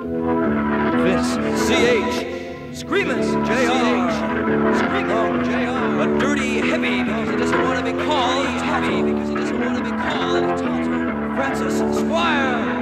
Vince, C.H., Screamus, J.R., Screamo, J.R., a dirty heavy because he doesn't want to be called heavy because he doesn't want to be called Francis Squire.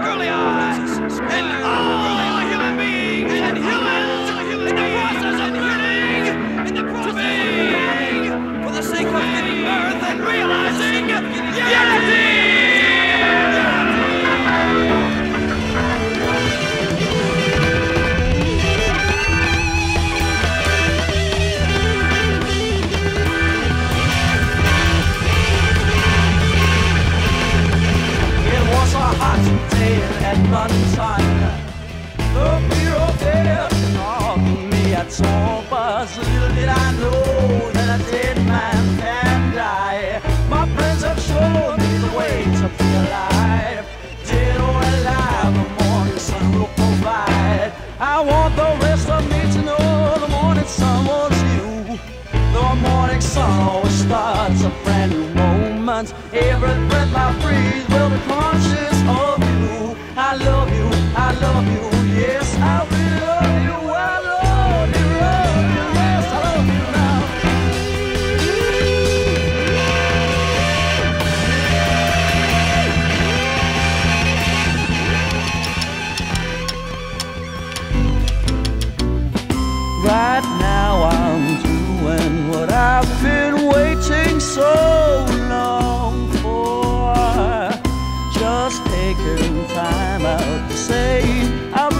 a brand new moment. Every breath I breathe will be conscious of you. I love you, I love you. taking time out to say I'm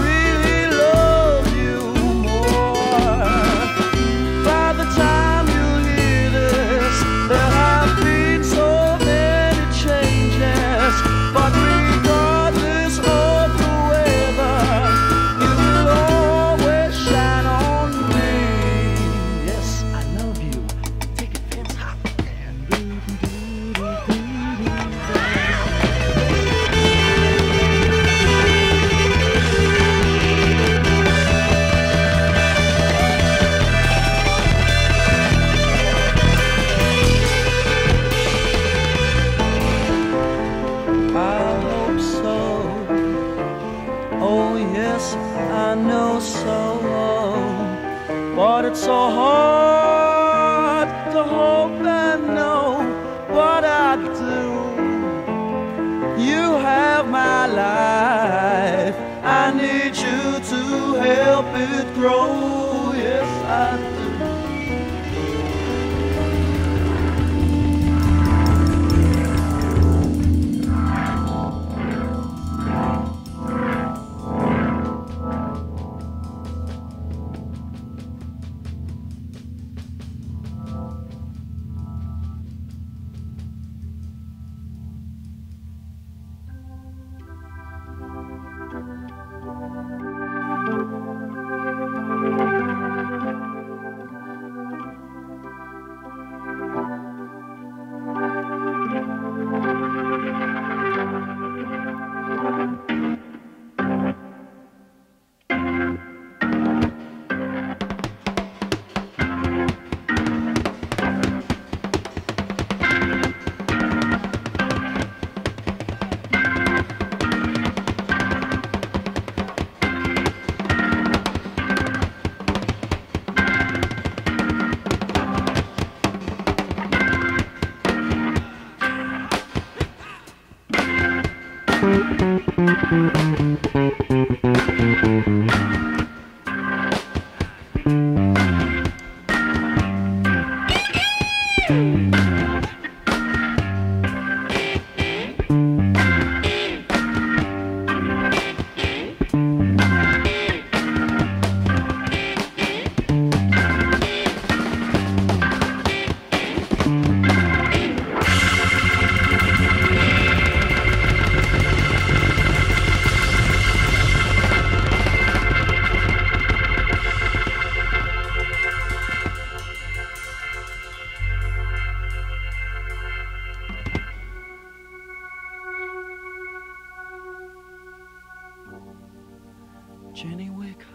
so But it's so hard to hope and know what I do. You have my life I need you to help it grow. Yes, I do Thank you.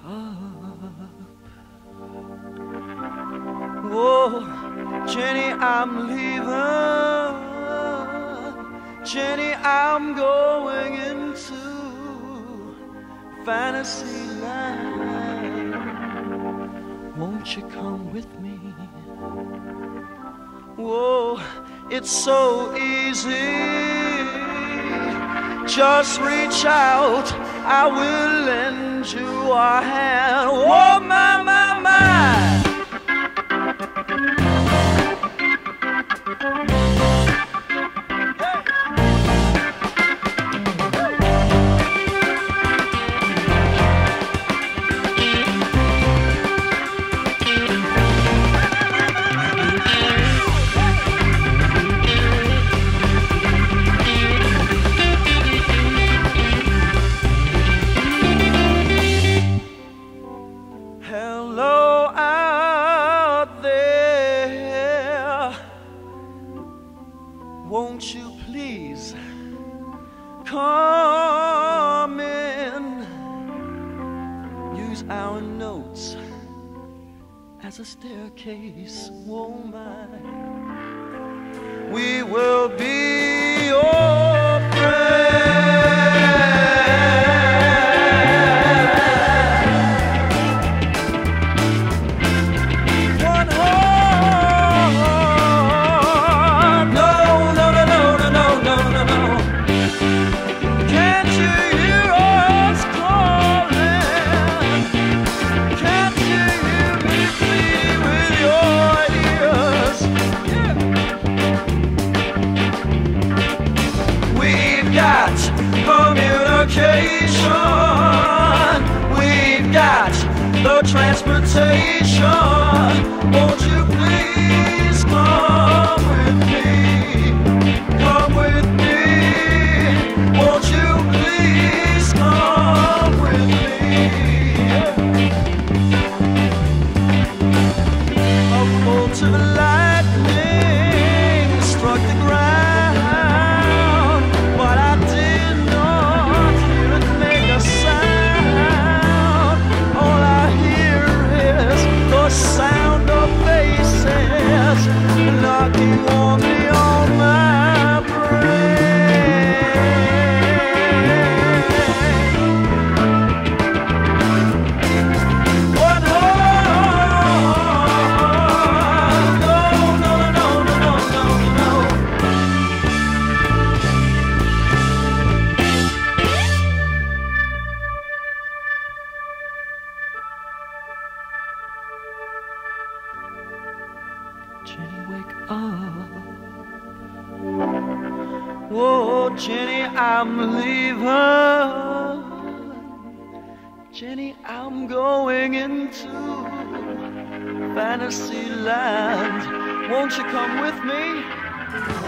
Oh, Jenny, I'm leaving. Jenny, I'm going into fantasy land. Won't you come with me? Whoa, it's so easy. Just reach out, I will lend you a hand. Oh, my, my, my. Won't you please come in? Use our notes as a staircase. Oh. We will be the transportation. Won't you please come with me? Come with me. Won't you please come with me? Whoa, Jenny, I'm leaving. Jenny, I'm going into fantasy land. Won't you come with me?